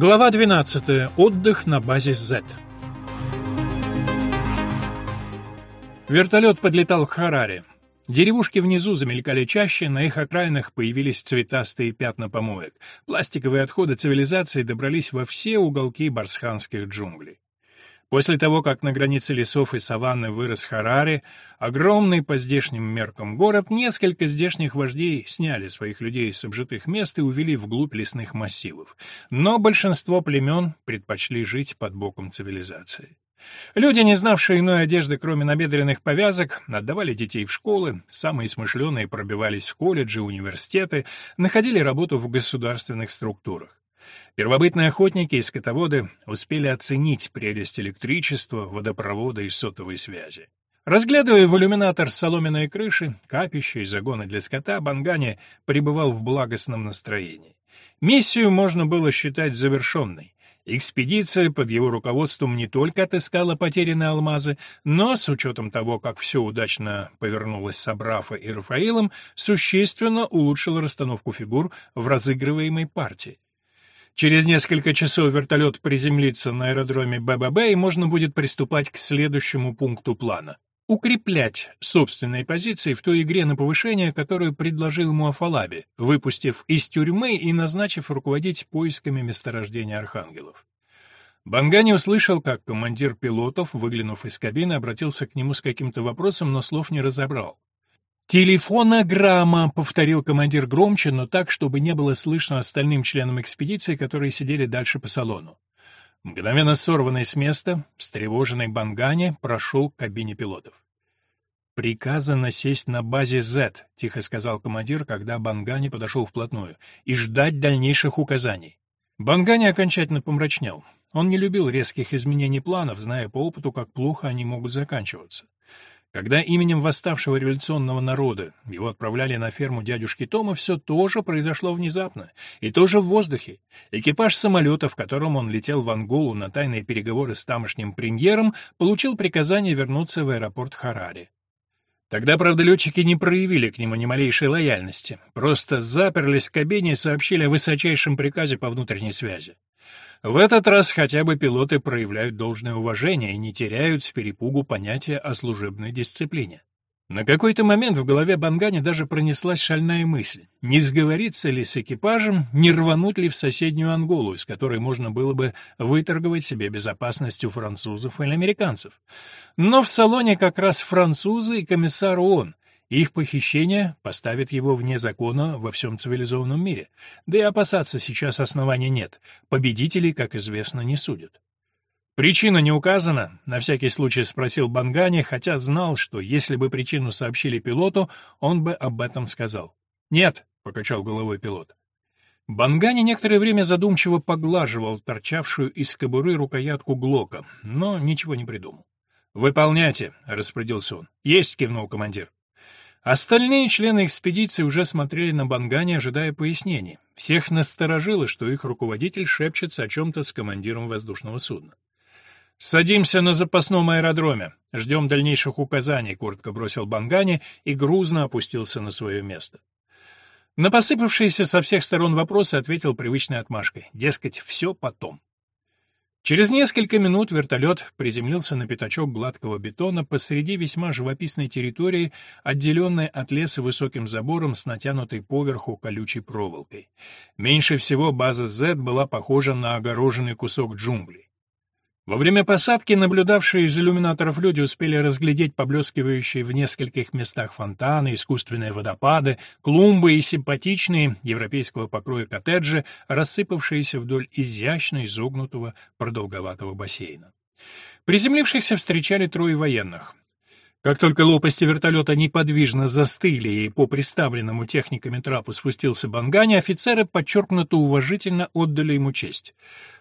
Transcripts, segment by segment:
Глава 12. Отдых на базе Z. Вертолет подлетал к Хараре. Деревушки внизу замелькали чаще, на их окраинах появились цветастые пятна помоек. Пластиковые отходы цивилизации добрались во все уголки барсханских джунглей. После того, как на границе лесов и саванны вырос Харари, огромный по здешним меркам город, несколько здешних вождей сняли своих людей с обжитых мест и увели вглубь лесных массивов. Но большинство племен предпочли жить под боком цивилизации. Люди, не знавшие иной одежды, кроме набедренных повязок, отдавали детей в школы, самые смышленые пробивались в колледжи, университеты, находили работу в государственных структурах. Первобытные охотники и скотоводы успели оценить прелесть электричества, водопровода и сотовой связи. Разглядывая в иллюминатор соломенные крыши, капища и загоны для скота, Бангани пребывал в благостном настроении. Миссию можно было считать завершенной. Экспедиция под его руководством не только отыскала потерянные алмазы, но, с учетом того, как все удачно повернулось с Абрафа и Рафаилом, существенно улучшила расстановку фигур в разыгрываемой партии. Через несколько часов вертолет приземлится на аэродроме БББ, и можно будет приступать к следующему пункту плана. Укреплять собственные позиции в той игре на повышение, которую предложил ему Афалаби, выпустив из тюрьмы и назначив руководить поисками месторождения архангелов. Бангани услышал, как командир пилотов, выглянув из кабины, обратился к нему с каким-то вопросом, но слов не разобрал. «Телефонограмма», — повторил командир громче, но так, чтобы не было слышно остальным членам экспедиции, которые сидели дальше по салону. Мгновенно сорванный с места, встревоженный Бангани прошел к кабине пилотов. «Приказано сесть на базе Z», — тихо сказал командир, когда Бангани подошел вплотную, — «и ждать дальнейших указаний». Бангани окончательно помрачнел. Он не любил резких изменений планов, зная по опыту, как плохо они могут заканчиваться. Когда именем восставшего революционного народа его отправляли на ферму дядюшки Тома, все тоже произошло внезапно, и тоже в воздухе. Экипаж самолета, в котором он летел в Анголу на тайные переговоры с тамошним премьером, получил приказание вернуться в аэропорт Харари. Тогда, правда, летчики не проявили к нему ни малейшей лояльности, просто заперлись в кабине и сообщили о высочайшем приказе по внутренней связи. В этот раз хотя бы пилоты проявляют должное уважение и не теряют с перепугу понятия о служебной дисциплине. На какой-то момент в голове Бангани даже пронеслась шальная мысль, не сговориться ли с экипажем, не рвануть ли в соседнюю Анголу, из которой можно было бы выторговать себе безопасность у французов или американцев. Но в салоне как раз французы и комиссар ООН, их похищение поставит его вне закона во всем цивилизованном мире. Да и опасаться сейчас оснований нет. Победителей, как известно, не судят. Причина не указана, на всякий случай спросил Бангани, хотя знал, что если бы причину сообщили пилоту, он бы об этом сказал. Нет, покачал головой пилот. Бангани некоторое время задумчиво поглаживал торчавшую из кобуры рукоятку Глока, но ничего не придумал. «Выполняйте», — распорядился он. «Есть», — кивнул командир. Остальные члены экспедиции уже смотрели на Бангани, ожидая пояснений. Всех насторожило, что их руководитель шепчется о чем-то с командиром воздушного судна. «Садимся на запасном аэродроме. Ждем дальнейших указаний», — коротко бросил Бангани и грузно опустился на свое место. На посыпавшиеся со всех сторон вопросы ответил привычной отмашкой. Дескать, все потом. Через несколько минут вертолет приземлился на пятачок гладкого бетона посреди весьма живописной территории, отделенной от леса высоким забором с натянутой поверху колючей проволокой. Меньше всего база Z была похожа на огороженный кусок джунглей. Во время посадки наблюдавшие из иллюминаторов люди успели разглядеть поблескивающие в нескольких местах фонтаны, искусственные водопады, клумбы и симпатичные европейского покроя коттеджи, рассыпавшиеся вдоль изящно изогнутого продолговатого бассейна. Приземлившихся встречали трое военных. Как только лопасти вертолета неподвижно застыли и по приставленному техниками трапу спустился Бангани, офицеры подчеркнуто уважительно отдали ему честь.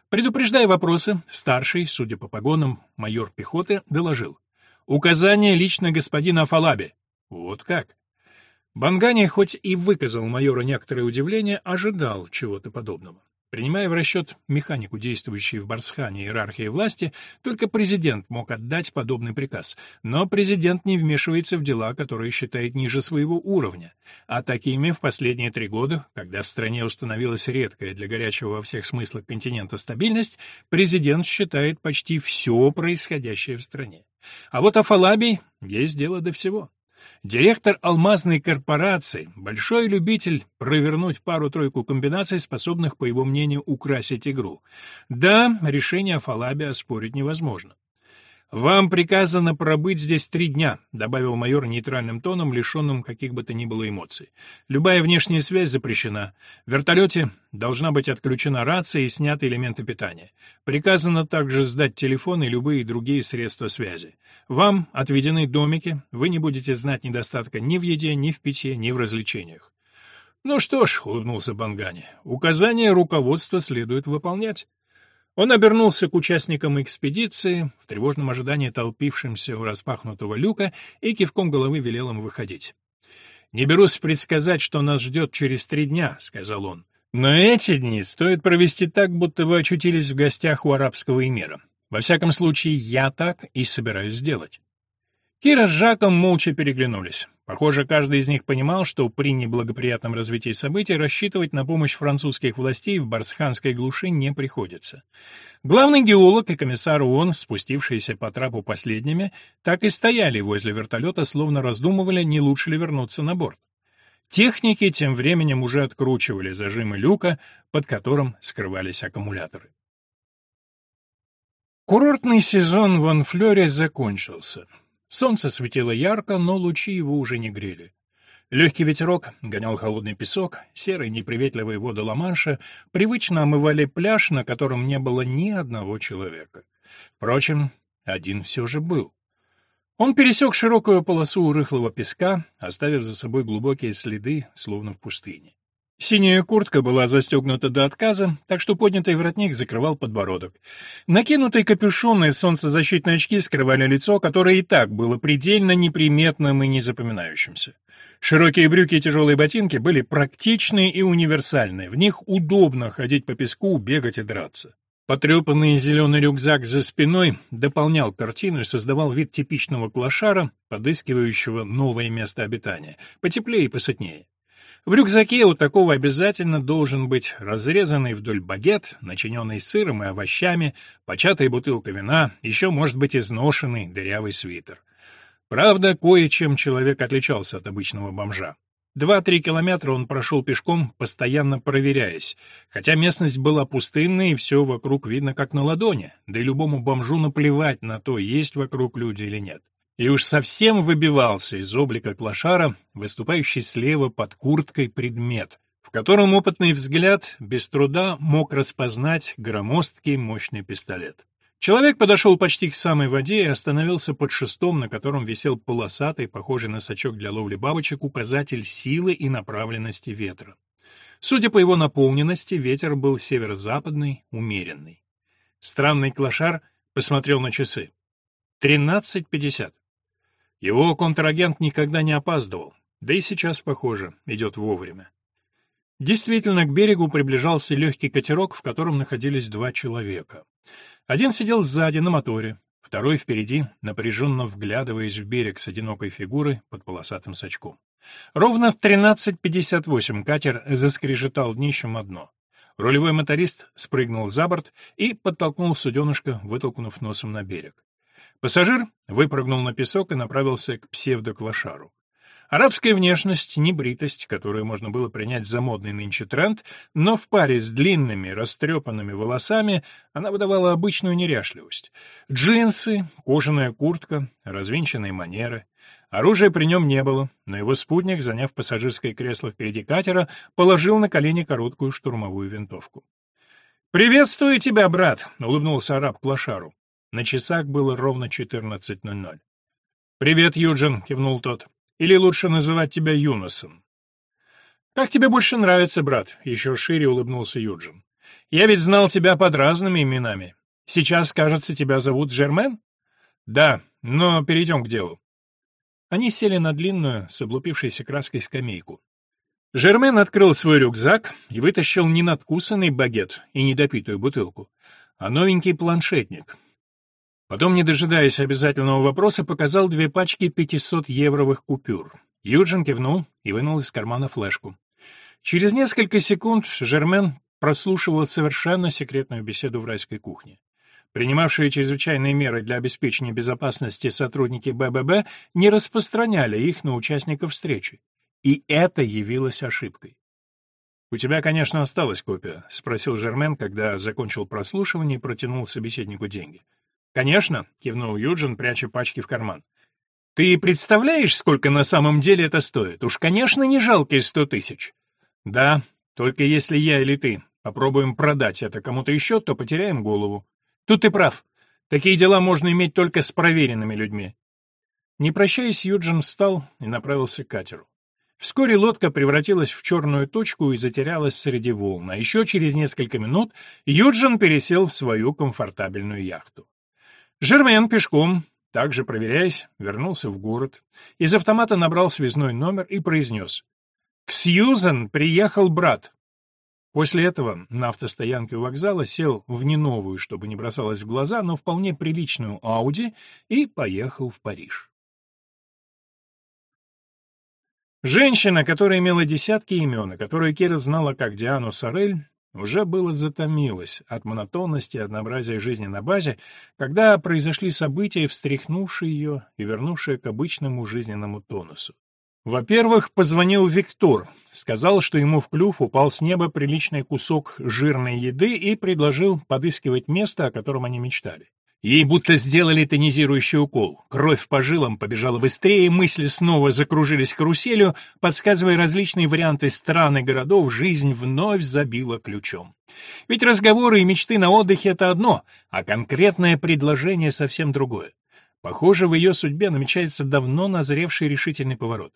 Предупреждая вопросы, старший, судя по погонам, майор пехоты, доложил. «Указание лично господина Афалаби». «Вот как?» Бангани, хоть и выказал майору некоторое удивление, ожидал чего-то подобного. Принимая в расчет механику, действующей в Барсхане иерархии власти, только президент мог отдать подобный приказ. Но президент не вмешивается в дела, которые считает ниже своего уровня. А такими в последние три года, когда в стране установилась редкая для горячего во всех смыслах континента стабильность, президент считает почти все происходящее в стране. А вот Афалабий есть дело до всего. Директор алмазной корпорации, большой любитель провернуть пару-тройку комбинаций, способных, по его мнению, украсить игру. Да, решение Фалаби оспорить невозможно. «Вам приказано пробыть здесь три дня», — добавил майор нейтральным тоном, лишенным каких бы то ни было эмоций. «Любая внешняя связь запрещена. В вертолете должна быть отключена рация и сняты элементы питания. Приказано также сдать телефон и любые другие средства связи. Вам отведены домики, вы не будете знать недостатка ни в еде, ни в питье, ни в развлечениях». «Ну что ж», — улыбнулся Бангани, — «указания руководства следует выполнять». Он обернулся к участникам экспедиции, в тревожном ожидании толпившимся у распахнутого люка, и кивком головы велел им выходить. «Не берусь предсказать, что нас ждет через три дня», — сказал он. «Но эти дни стоит провести так, будто вы очутились в гостях у арабского эмира. Во всяком случае, я так и собираюсь сделать». Кира с Жаком молча переглянулись. Похоже, каждый из них понимал, что при неблагоприятном развитии событий рассчитывать на помощь французских властей в Барсханской глуши не приходится. Главный геолог и комиссар ООН, спустившиеся по трапу последними, так и стояли возле вертолета, словно раздумывали, не лучше ли вернуться на борт. Техники тем временем уже откручивали зажимы люка, под которым скрывались аккумуляторы. Курортный сезон в Анфлёре закончился. Солнце светило ярко, но лучи его уже не грели. Легкий ветерок гонял холодный песок, серые неприветливые воды Ла-Манша привычно омывали пляж, на котором не было ни одного человека. Впрочем, один все же был. Он пересек широкую полосу рыхлого песка, оставив за собой глубокие следы, словно в пустыне. Синяя куртка была застегнута до отказа, так что поднятый воротник закрывал подбородок. Накинутые капюшон и солнцезащитные очки скрывали лицо, которое и так было предельно неприметным и незапоминающимся. Широкие брюки и тяжелые ботинки были практичные и универсальные, в них удобно ходить по песку, бегать и драться. Потрепанный зеленый рюкзак за спиной дополнял картину и создавал вид типичного клошара, подыскивающего новое место обитания, потеплее и посытнее. В рюкзаке у такого обязательно должен быть разрезанный вдоль багет, начиненный сыром и овощами, початая бутылка вина, еще может быть изношенный дырявый свитер. Правда, кое-чем человек отличался от обычного бомжа. Два-три километра он прошел пешком, постоянно проверяясь, хотя местность была пустынной и все вокруг видно как на ладони, да и любому бомжу наплевать на то, есть вокруг люди или нет и уж совсем выбивался из облика клошара, выступающий слева под курткой предмет, в котором опытный взгляд без труда мог распознать громоздкий мощный пистолет. Человек подошел почти к самой воде и остановился под шестом, на котором висел полосатый, похожий на сачок для ловли бабочек, указатель силы и направленности ветра. Судя по его наполненности, ветер был северо-западный, умеренный. Странный клошар посмотрел на часы. Тринадцать пятьдесят. Его контрагент никогда не опаздывал, да и сейчас, похоже, идет вовремя. Действительно, к берегу приближался легкий катерок, в котором находились два человека. Один сидел сзади на моторе, второй впереди, напряженно вглядываясь в берег с одинокой фигурой под полосатым сачком. Ровно в 13.58 катер заскрежетал днищем одно. Рулевой моторист спрыгнул за борт и подтолкнул суденышко, вытолкнув носом на берег. Пассажир выпрыгнул на песок и направился к псевдоклашару. Арабская внешность, небритость, которую можно было принять за модный нынче тренд, но в паре с длинными, растрепанными волосами она выдавала обычную неряшливость. Джинсы, кожаная куртка, развинченные манеры. Оружия при нем не было, но его спутник, заняв пассажирское кресло впереди катера, положил на колени короткую штурмовую винтовку. «Приветствую тебя, брат!» — улыбнулся араб Клашару. На часах было ровно 14.00. «Привет, Юджин», — кивнул тот. «Или лучше называть тебя Юносом». «Как тебе больше нравится, брат?» — еще шире улыбнулся Юджин. «Я ведь знал тебя под разными именами. Сейчас, кажется, тебя зовут Жермен?» «Да, но перейдем к делу». Они сели на длинную, с облупившейся краской скамейку. Жермен открыл свой рюкзак и вытащил не надкусанный багет и недопитую бутылку, а новенький планшетник. Потом, не дожидаясь обязательного вопроса, показал две пачки 500-евровых купюр. Юджин кивнул и вынул из кармана флешку. Через несколько секунд Жермен прослушивал совершенно секретную беседу в райской кухне. Принимавшие чрезвычайные меры для обеспечения безопасности сотрудники БББ не распространяли их на участников встречи. И это явилось ошибкой. «У тебя, конечно, осталась копия», — спросил Жермен, когда закончил прослушивание и протянул собеседнику деньги. «Конечно», — кивнул Юджин, пряча пачки в карман. «Ты представляешь, сколько на самом деле это стоит? Уж, конечно, не жалкие сто тысяч». «Да, только если я или ты попробуем продать это кому-то еще, то потеряем голову. Тут ты прав. Такие дела можно иметь только с проверенными людьми». Не прощаясь, Юджин встал и направился к катеру. Вскоре лодка превратилась в черную точку и затерялась среди волн, а еще через несколько минут Юджин пересел в свою комфортабельную яхту. Жермен пешком, также проверяясь, вернулся в город, из автомата набрал связной номер и произнес «К Сьюзен приехал брат». После этого на автостоянке у вокзала сел в не новую, чтобы не бросалось в глаза, но вполне приличную Ауди и поехал в Париж. Женщина, которая имела десятки имен, которую Кира знала как Диану Сорель, уже было затомилась от монотонности и однообразия жизни на базе, когда произошли события, встряхнувшие ее и вернувшие к обычному жизненному тонусу. Во-первых, позвонил Виктор, сказал, что ему в клюв упал с неба приличный кусок жирной еды и предложил подыскивать место, о котором они мечтали. Ей будто сделали тонизирующий укол. Кровь по жилам побежала быстрее, мысли снова закружились каруселью, подсказывая различные варианты стран и городов, жизнь вновь забила ключом. Ведь разговоры и мечты на отдыхе — это одно, а конкретное предложение — совсем другое. Похоже, в ее судьбе намечается давно назревший решительный поворот.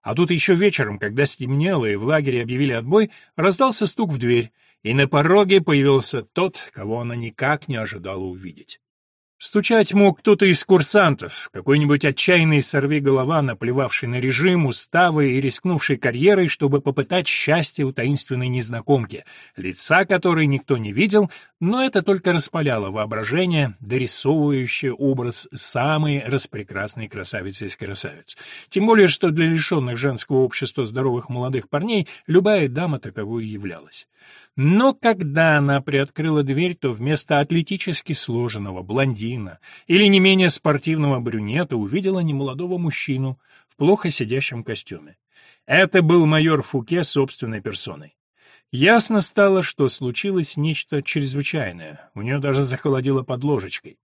А тут еще вечером, когда стемнело и в лагере объявили отбой, раздался стук в дверь, и на пороге появился тот, кого она никак не ожидала увидеть. Стучать мог кто-то из курсантов, какой-нибудь отчаянный сорвиголова, наплевавший на режим, уставы и рискнувший карьерой, чтобы попытать счастье у таинственной незнакомки, лица которой никто не видел, но это только распаляло воображение, дорисовывающее образ самой распрекрасной красавицы из красавиц. Тем более, что для лишенных женского общества здоровых молодых парней любая дама таковой являлась. Но когда она приоткрыла дверь, то вместо атлетически сложенного блондина или не менее спортивного брюнета увидела немолодого мужчину в плохо сидящем костюме. Это был майор Фуке собственной персоной. Ясно стало, что случилось нечто чрезвычайное, у нее даже захолодило под ложечкой.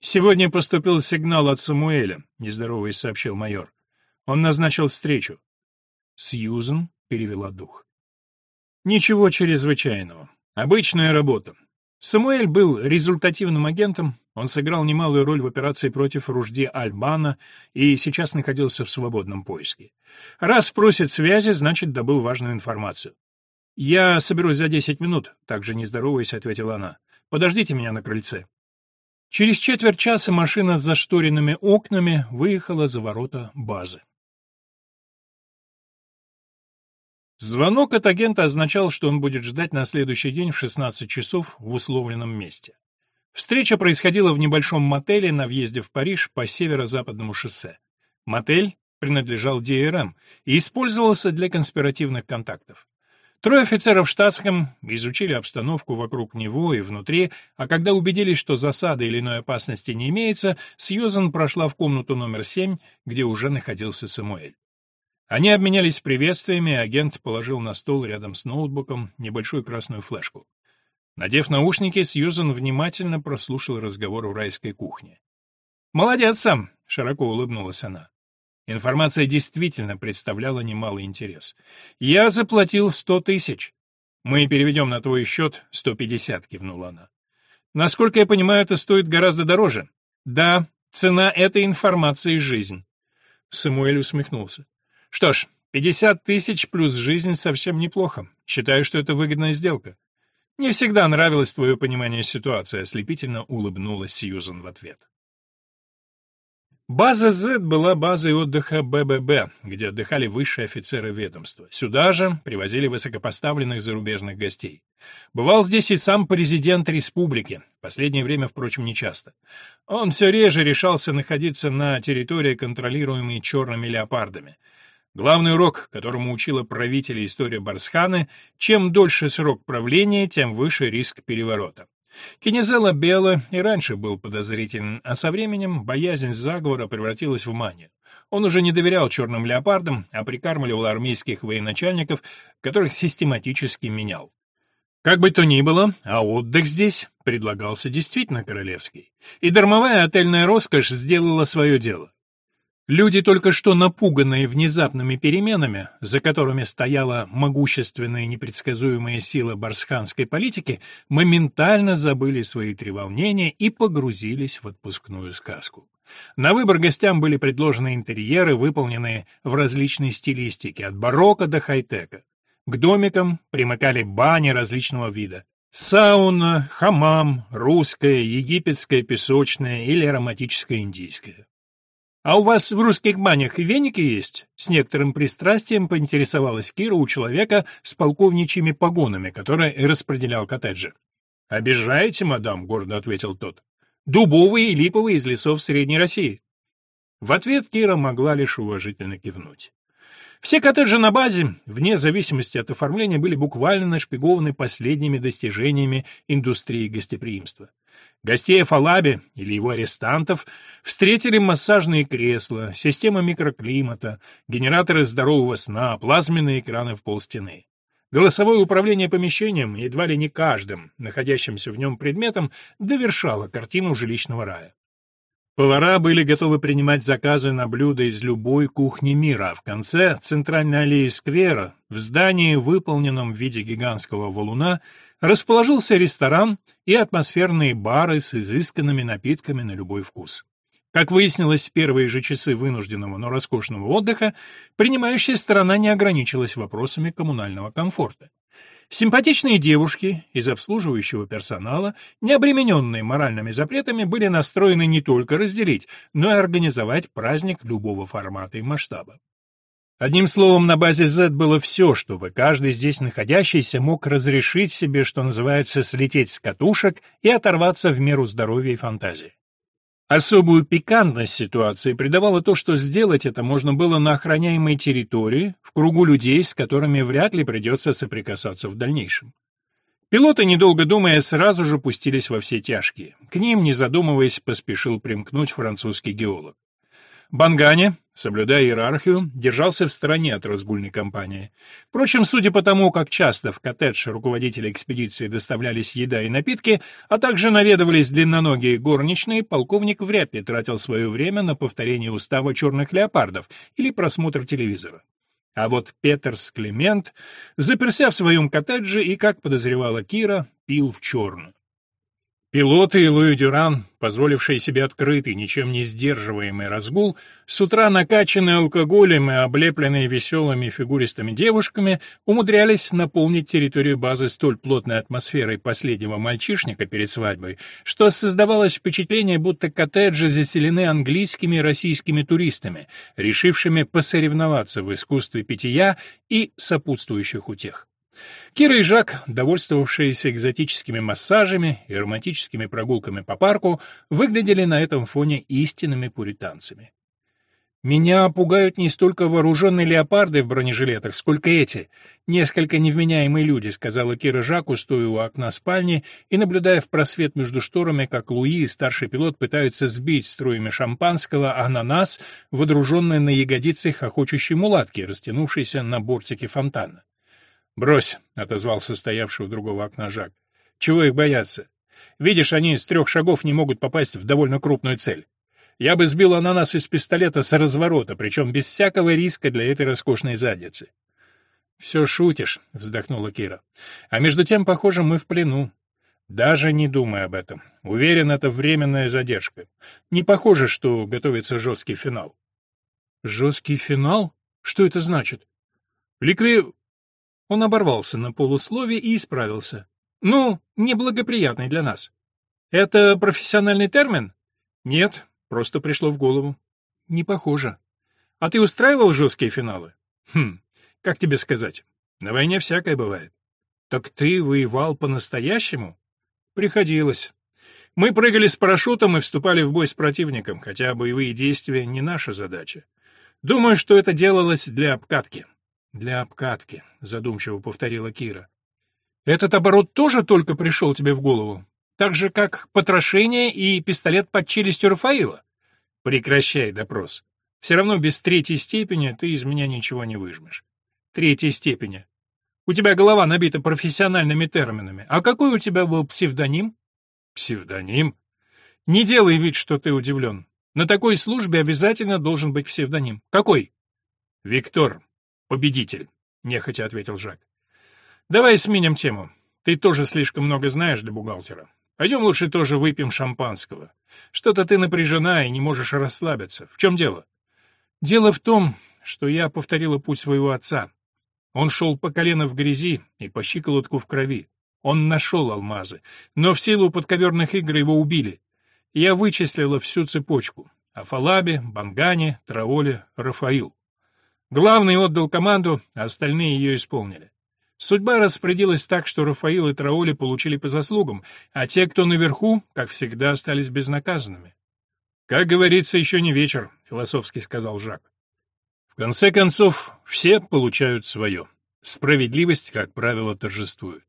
«Сегодня поступил сигнал от Самуэля», — нездоровый сообщил майор. «Он назначил встречу». Сьюзен перевела дух. Ничего чрезвычайного. Обычная работа. Самуэль был результативным агентом, он сыграл немалую роль в операции против Ружди Альбана и сейчас находился в свободном поиске. Раз просит связи, значит, добыл важную информацию. «Я соберусь за десять минут», — также не здороваясь, ответила она. «Подождите меня на крыльце». Через четверть часа машина с зашторенными окнами выехала за ворота базы. Звонок от агента означал, что он будет ждать на следующий день в 16 часов в условленном месте. Встреча происходила в небольшом мотеле на въезде в Париж по северо-западному шоссе. Мотель принадлежал ДРМ и использовался для конспиративных контактов. Трое офицеров в штатском изучили обстановку вокруг него и внутри, а когда убедились, что засады или иной опасности не имеется, Сьюзан прошла в комнату номер 7, где уже находился Самуэль. Они обменялись приветствиями, и агент положил на стол рядом с ноутбуком небольшую красную флешку. Надев наушники, Сьюзен внимательно прослушал разговор в райской кухне. «Молодец сам!» — широко улыбнулась она. Информация действительно представляла немалый интерес. «Я заплатил сто тысяч. Мы переведем на твой счет сто пятьдесят», — кивнула она. «Насколько я понимаю, это стоит гораздо дороже». «Да, цена этой информации — жизнь». Самуэль усмехнулся. Что ж, 50 тысяч плюс жизнь совсем неплохо. Считаю, что это выгодная сделка. Мне всегда нравилось твое понимание ситуации, ослепительно улыбнулась Сьюзан в ответ. База Z была базой отдыха БББ, где отдыхали высшие офицеры ведомства. Сюда же привозили высокопоставленных зарубежных гостей. Бывал здесь и сам президент республики, последнее время, впрочем, нечасто. Он все реже решался находиться на территории, контролируемой черными леопардами. Главный урок, которому учила правителя история Барсханы, чем дольше срок правления, тем выше риск переворота. Кенезела Белла и раньше был подозрителен, а со временем боязнь заговора превратилась в манию. Он уже не доверял черным леопардам, а прикармливал армейских военачальников, которых систематически менял. Как бы то ни было, а отдых здесь предлагался действительно королевский. И дармовая отельная роскошь сделала свое дело. Люди, только что напуганные внезапными переменами, за которыми стояла могущественная и непредсказуемая сила барсханской политики, моментально забыли свои треволнения и погрузились в отпускную сказку. На выбор гостям были предложены интерьеры, выполненные в различной стилистике, от барокко до хай-тека. К домикам примыкали бани различного вида. Сауна, хамам, русская, египетская, песочная или ароматическая индийская. «А у вас в русских банях веники есть?» С некоторым пристрастием поинтересовалась Кира у человека с полковничьими погонами, который распределял коттеджи. «Обижаете, мадам?» — гордо ответил тот. «Дубовые и липовые из лесов Средней России». В ответ Кира могла лишь уважительно кивнуть. Все коттеджи на базе, вне зависимости от оформления, были буквально нашпигованы последними достижениями индустрии гостеприимства. Гостей Фалаби или его арестантов встретили массажные кресла, система микроклимата, генераторы здорового сна, плазменные экраны в полстены. Голосовое управление помещением, едва ли не каждым, находящимся в нем предметом, довершало картину жилищного рая. Повара были готовы принимать заказы на блюда из любой кухни мира, а в конце центральной аллеи сквера, в здании, выполненном в виде гигантского валуна, расположился ресторан и атмосферные бары с изысканными напитками на любой вкус. Как выяснилось в первые же часы вынужденного, но роскошного отдыха, принимающая сторона не ограничилась вопросами коммунального комфорта. Симпатичные девушки из обслуживающего персонала, не обремененные моральными запретами, были настроены не только разделить, но и организовать праздник любого формата и масштаба. Одним словом, на базе Z было все, чтобы каждый здесь находящийся мог разрешить себе, что называется, слететь с катушек и оторваться в меру здоровья и фантазии. Особую пикантность ситуации придавало то, что сделать это можно было на охраняемой территории, в кругу людей, с которыми вряд ли придется соприкасаться в дальнейшем. Пилоты, недолго думая, сразу же пустились во все тяжкие. К ним, не задумываясь, поспешил примкнуть французский геолог. Бангане, соблюдая иерархию, держался в стороне от разгульной кампании. Впрочем, судя по тому, как часто в коттедж руководителя экспедиции доставлялись еда и напитки, а также наведывались длинноногие горничные, полковник вряд ли тратил свое время на повторение устава черных леопардов или просмотр телевизора. А вот Петерс Клемент, заперся в своем коттедже и, как подозревала Кира, пил в черную. Пилоты и Луи Дюран, позволившие себе открытый, ничем не сдерживаемый разгул, с утра накачанные алкоголем и облепленные веселыми фигуристыми девушками, умудрялись наполнить территорию базы столь плотной атмосферой последнего мальчишника перед свадьбой, что создавалось впечатление, будто коттеджи заселены английскими и российскими туристами, решившими посоревноваться в искусстве питья и сопутствующих утех. Кира и Жак, довольствовавшиеся экзотическими массажами и романтическими прогулками по парку, выглядели на этом фоне истинными пуританцами. «Меня пугают не столько вооруженные леопарды в бронежилетах, сколько эти, несколько невменяемые люди», — сказала Кира Жаку, стоя у окна спальни и наблюдая в просвет между шторами, как Луи и старший пилот пытаются сбить струями шампанского ананас, водруженный на ягодицы хохочущей мулатки, растянувшейся на бортике фонтана. «Брось», — отозвался стоявший у другого окна Жак. «Чего их бояться? Видишь, они с трех шагов не могут попасть в довольно крупную цель. Я бы сбил ананас из пистолета с разворота, причем без всякого риска для этой роскошной задницы». «Все шутишь», — вздохнула Кира. «А между тем, похоже, мы в плену. Даже не думай об этом. Уверен, это временная задержка. Не похоже, что готовится жесткий финал». «Жесткий финал? Что это значит?» «Ликви... Он оборвался на полуслове и исправился. «Ну, неблагоприятный для нас». «Это профессиональный термин?» «Нет, просто пришло в голову». Не похоже. А ты устраивал жесткие финалы? Хм, как тебе сказать? На войне всякое бывает. Так ты воевал по-настоящему? Приходилось. Мы прыгали с парашютом и вступали в бой с противником, хотя боевые действия не наша задача. Думаю, что это делалось для обкатки. Для обкатки, задумчиво повторила Кира. Этот оборот тоже только пришел тебе в голову? Так же, как потрошение и пистолет под челюстью Рафаила? Прекращай допрос. Все равно без третьей степени ты из меня ничего не выжмешь. Третьей степени. У тебя голова набита профессиональными терминами. А какой у тебя был псевдоним? Псевдоним? Не делай вид, что ты удивлен. На такой службе обязательно должен быть псевдоним. Какой? Виктор. Победитель, нехотя ответил Жак. Давай сменим тему. Ты тоже слишком много знаешь для бухгалтера. Пойдем лучше тоже выпьем шампанского. Что-то ты напряжена и не можешь расслабиться. В чем дело? Дело в том, что я повторила путь своего отца. Он шел по колено в грязи и по щиколотку в крови. Он нашел алмазы, но в силу подковерных игр его убили. Я вычислила всю цепочку. Афалаби, Бангане, Траоле, Рафаил. Главный отдал команду, а остальные ее исполнили. Судьба распорядилась так, что Рафаил и Траули получили по заслугам, а те, кто наверху, как всегда, остались безнаказанными. «Как говорится, еще не вечер», — философски сказал Жак. В конце концов, все получают свое. Справедливость, как правило, торжествует.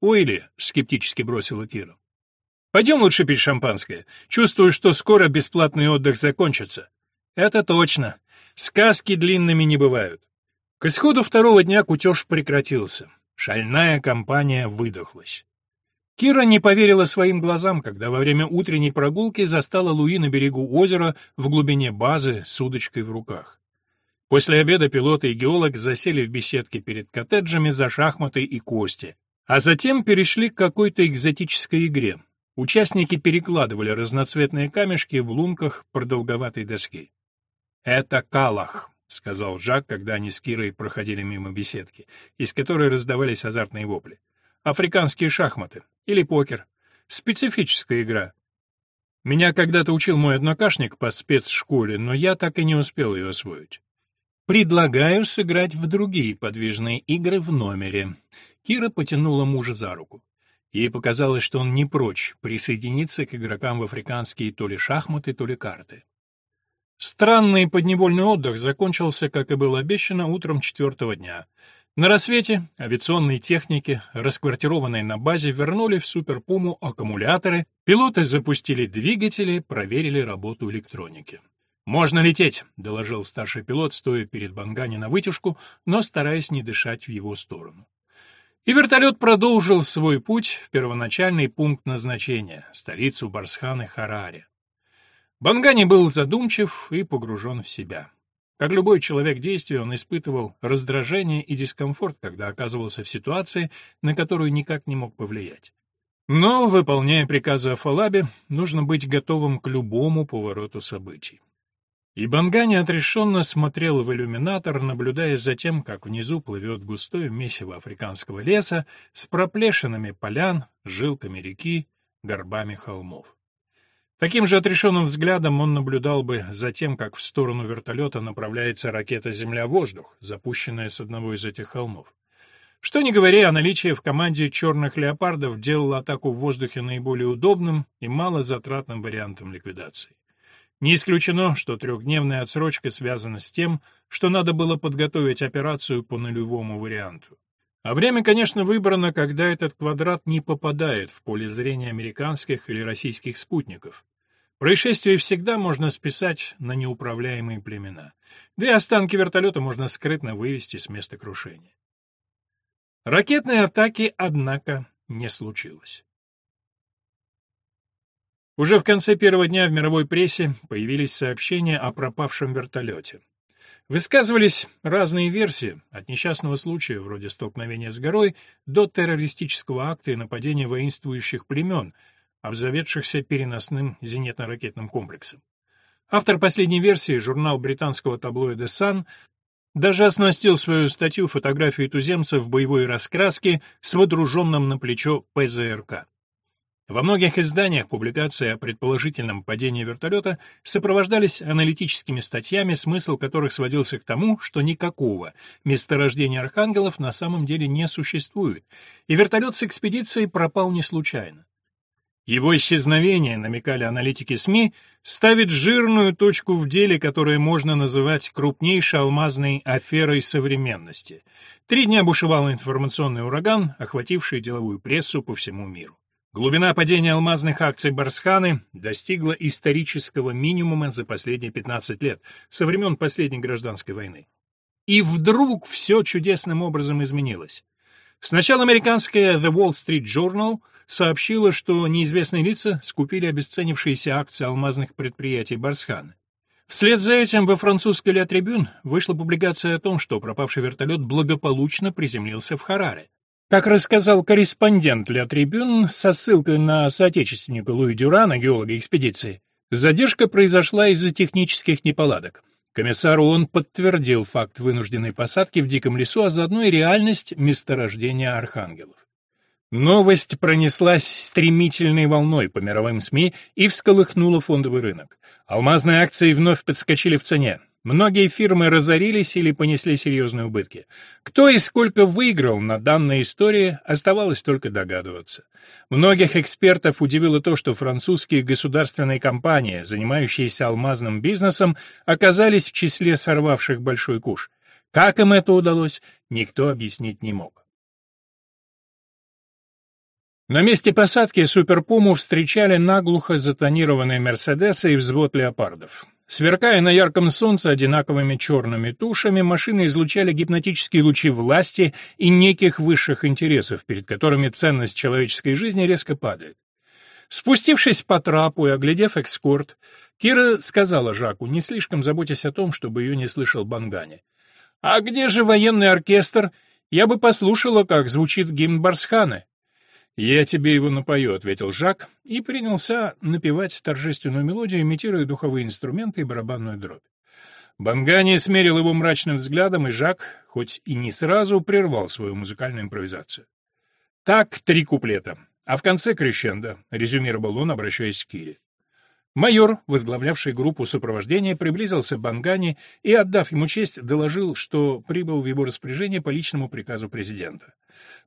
«Уилли», — скептически бросила Кира. «Пойдем лучше пить шампанское. Чувствую, что скоро бесплатный отдых закончится». «Это точно. Сказки длинными не бывают». К исходу второго дня кутеж прекратился. Шальная компания выдохлась. Кира не поверила своим глазам, когда во время утренней прогулки застала Луи на берегу озера в глубине базы с удочкой в руках. После обеда пилот и геолог засели в беседке перед коттеджами за шахматы и кости, а затем перешли к какой-то экзотической игре. Участники перекладывали разноцветные камешки в лунках продолговатой доски. «Это калах», — сказал Жак, когда они с Кирой проходили мимо беседки, из которой раздавались азартные вопли. «Африканские шахматы. Или покер. Специфическая игра. Меня когда-то учил мой однокашник по спецшколе, но я так и не успел ее освоить. Предлагаю сыграть в другие подвижные игры в номере. Кира потянула мужа за руку. Ей показалось, что он не прочь присоединиться к игрокам в африканские то ли шахматы, то ли карты. Странный подневольный отдых закончился, как и было обещано, утром четвертого дня. На рассвете авиационные техники, расквартированные на базе, вернули в суперпуму аккумуляторы, пилоты запустили двигатели, проверили работу электроники. «Можно лететь», — доложил старший пилот, стоя перед Бангани на вытяжку, но стараясь не дышать в его сторону. И вертолет продолжил свой путь в первоначальный пункт назначения — столицу Барсханы Харари. Бангани был задумчив и погружен в себя. Как любой человек действия, он испытывал раздражение и дискомфорт, когда оказывался в ситуации, на которую никак не мог повлиять. Но, выполняя приказы Афалаби, нужно быть готовым к любому повороту событий. И Бангани отрешенно смотрел в иллюминатор, наблюдая за тем, как внизу плывет густое месиво африканского леса с проплешинами полян, жилками реки, горбами холмов. Таким же отрешенным взглядом он наблюдал бы за тем, как в сторону вертолета направляется ракета «Земля-воздух», запущенная с одного из этих холмов. Что ни говори, о наличии в команде черных леопардов делало атаку в воздухе наиболее удобным и малозатратным вариантом ликвидации. Не исключено, что трехдневная отсрочка связана с тем, что надо было подготовить операцию по нулевому варианту. А время, конечно, выбрано, когда этот квадрат не попадает в поле зрения американских или российских спутников. Происшествие всегда можно списать на неуправляемые племена. Да и останки вертолета можно скрытно вывести с места крушения. Ракетной атаки, однако, не случилось. Уже в конце первого дня в мировой прессе появились сообщения о пропавшем вертолете. Высказывались разные версии, от несчастного случая, вроде столкновения с горой, до террористического акта и нападения воинствующих племен, обзаведшихся переносным зенитно-ракетным комплексом. Автор последней версии, журнал британского таблоида «Сан», даже оснастил свою статью фотографией туземцев в боевой раскраске с водруженным на плечо ПЗРК. Во многих изданиях публикации о предположительном падении вертолета сопровождались аналитическими статьями, смысл которых сводился к тому, что никакого месторождения архангелов на самом деле не существует, и вертолет с экспедицией пропал не случайно. Его исчезновение, намекали аналитики СМИ, ставит жирную точку в деле, которое можно называть крупнейшей алмазной аферой современности. Три дня бушевал информационный ураган, охвативший деловую прессу по всему миру. Глубина падения алмазных акций Барсханы достигла исторического минимума за последние 15 лет, со времен последней гражданской войны. И вдруг все чудесным образом изменилось. Сначала американская The Wall Street Journal – сообщила, что неизвестные лица скупили обесценившиеся акции алмазных предприятий Барсхана. Вслед за этим во французской «Ля Трибюн» вышла публикация о том, что пропавший вертолет благополучно приземлился в Хараре. Как рассказал корреспондент «Ля Трибюн» со ссылкой на соотечественника Луи Дюрана, геолога экспедиции, задержка произошла из-за технических неполадок. Комиссар ООН подтвердил факт вынужденной посадки в диком лесу, а заодно и реальность месторождения архангелов. Новость пронеслась стремительной волной по мировым СМИ и всколыхнула фондовый рынок. Алмазные акции вновь подскочили в цене. Многие фирмы разорились или понесли серьезные убытки. Кто и сколько выиграл на данной истории, оставалось только догадываться. Многих экспертов удивило то, что французские государственные компании, занимающиеся алмазным бизнесом, оказались в числе сорвавших большой куш. Как им это удалось, никто объяснить не мог. На месте посадки суперпуму встречали наглухо затонированные «Мерседесы» и взвод «Леопардов». Сверкая на ярком солнце одинаковыми черными тушами, машины излучали гипнотические лучи власти и неких высших интересов, перед которыми ценность человеческой жизни резко падает. Спустившись по трапу и оглядев экскорт, Кира сказала Жаку, не слишком заботясь о том, чтобы ее не слышал Бангани. «А где же военный оркестр? Я бы послушала, как звучит гимн Барсханы». «Я тебе его напою», — ответил Жак и принялся напевать торжественную мелодию, имитируя духовые инструменты и барабанную дробь. Бангани смерил его мрачным взглядом, и Жак, хоть и не сразу, прервал свою музыкальную импровизацию. «Так, три куплета, а в конце крещендо», — резюмировал он, обращаясь к Кире. Майор, возглавлявший группу сопровождения, приблизился к Бангани и, отдав ему честь, доложил, что прибыл в его распоряжение по личному приказу президента.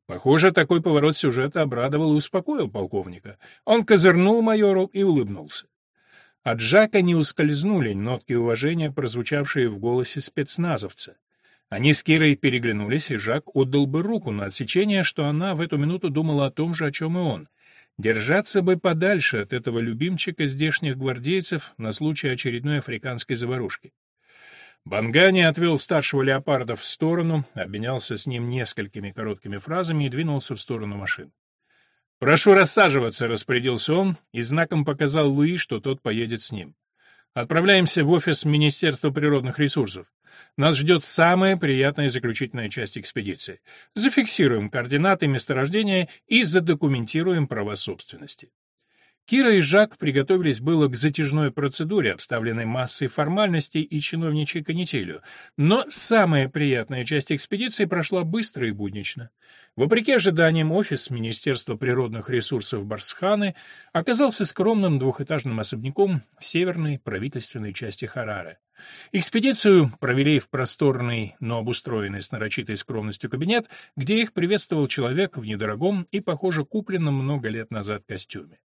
Похоже, такой поворот сюжета обрадовал и успокоил полковника. Он козырнул майору и улыбнулся. От Жака не ускользнули нотки уважения, прозвучавшие в голосе спецназовца. Они с Кирой переглянулись, и Жак отдал бы руку на отсечение, что она в эту минуту думала о том же, о чем и он. Держаться бы подальше от этого любимчика здешних гвардейцев на случай очередной африканской заварушки. Бангани отвел старшего леопарда в сторону, обменялся с ним несколькими короткими фразами и двинулся в сторону машин. «Прошу рассаживаться», — распорядился он и знаком показал Луи, что тот поедет с ним. «Отправляемся в офис Министерства природных ресурсов. Нас ждет самая приятная заключительная часть экспедиции. Зафиксируем координаты месторождения и задокументируем права собственности». Кира и Жак приготовились было к затяжной процедуре, обставленной массой формальностей и чиновничьей канителью, но самая приятная часть экспедиции прошла быстро и буднично. Вопреки ожиданиям, офис Министерства природных ресурсов Барсханы оказался скромным двухэтажным особняком в северной правительственной части Харары. Экспедицию провели в просторный, но обустроенный с нарочитой скромностью кабинет, где их приветствовал человек в недорогом и, похоже, купленном много лет назад костюме.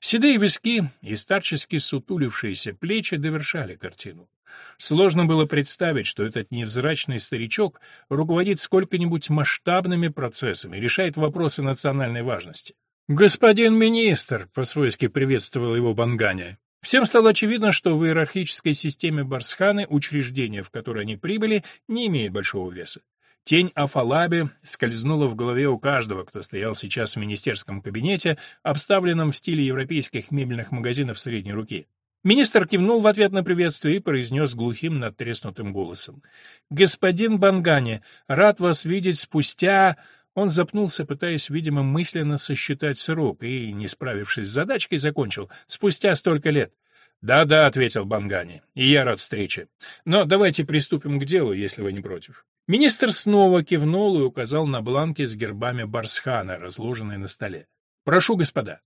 Седые виски и старчески сутулившиеся плечи довершали картину. Сложно было представить, что этот невзрачный старичок руководит сколько-нибудь масштабными процессами, решает вопросы национальной важности. «Господин министр!» — по-свойски приветствовал его Банганя. Всем стало очевидно, что в иерархической системе Барсханы учреждение, в которое они прибыли, не имеет большого веса. Тень Афалаби скользнула в голове у каждого, кто стоял сейчас в министерском кабинете, обставленном в стиле европейских мебельных магазинов средней руки. Министр кивнул в ответ на приветствие и произнес глухим, надтреснутым голосом. «Господин Бангани, рад вас видеть спустя...» Он запнулся, пытаясь, видимо, мысленно сосчитать срок, и, не справившись с задачкой, закончил. «Спустя столько лет». «Да-да», — ответил Бангани, — «и я рад встрече. Но давайте приступим к делу, если вы не против». Министр снова кивнул и указал на бланки с гербами Барсхана, разложенные на столе. «Прошу, господа».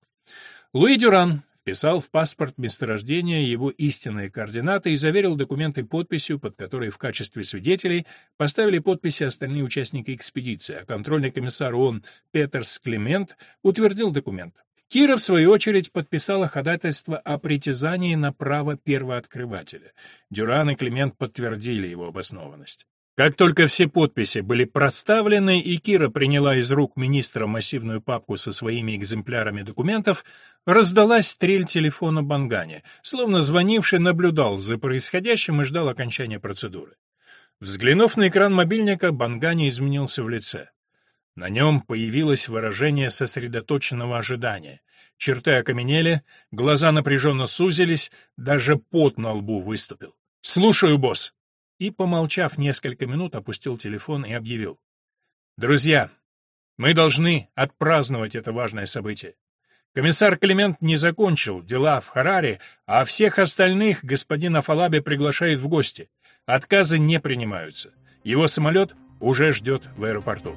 Луи Дюран вписал в паспорт месторождения его истинные координаты и заверил документы подписью, под которой в качестве свидетелей поставили подписи остальные участники экспедиции, а контрольный комиссар ООН Петерс Климент утвердил документ. Кира, в свою очередь, подписала ходатайство о притязании на право первооткрывателя. Дюран и Климент подтвердили его обоснованность. Как только все подписи были проставлены, и Кира приняла из рук министра массивную папку со своими экземплярами документов, раздалась стрель телефона Бангани, словно звонивший наблюдал за происходящим и ждал окончания процедуры. Взглянув на экран мобильника, Бангани изменился в лице. На нем появилось выражение сосредоточенного ожидания. Черты окаменели, глаза напряженно сузились, даже пот на лбу выступил. «Слушаю, босс!» И, помолчав несколько минут, опустил телефон и объявил. «Друзья, мы должны отпраздновать это важное событие. Комиссар Климент не закончил дела в Хараре, а всех остальных господин Афалаби приглашает в гости. Отказы не принимаются. Его самолет уже ждет в аэропорту.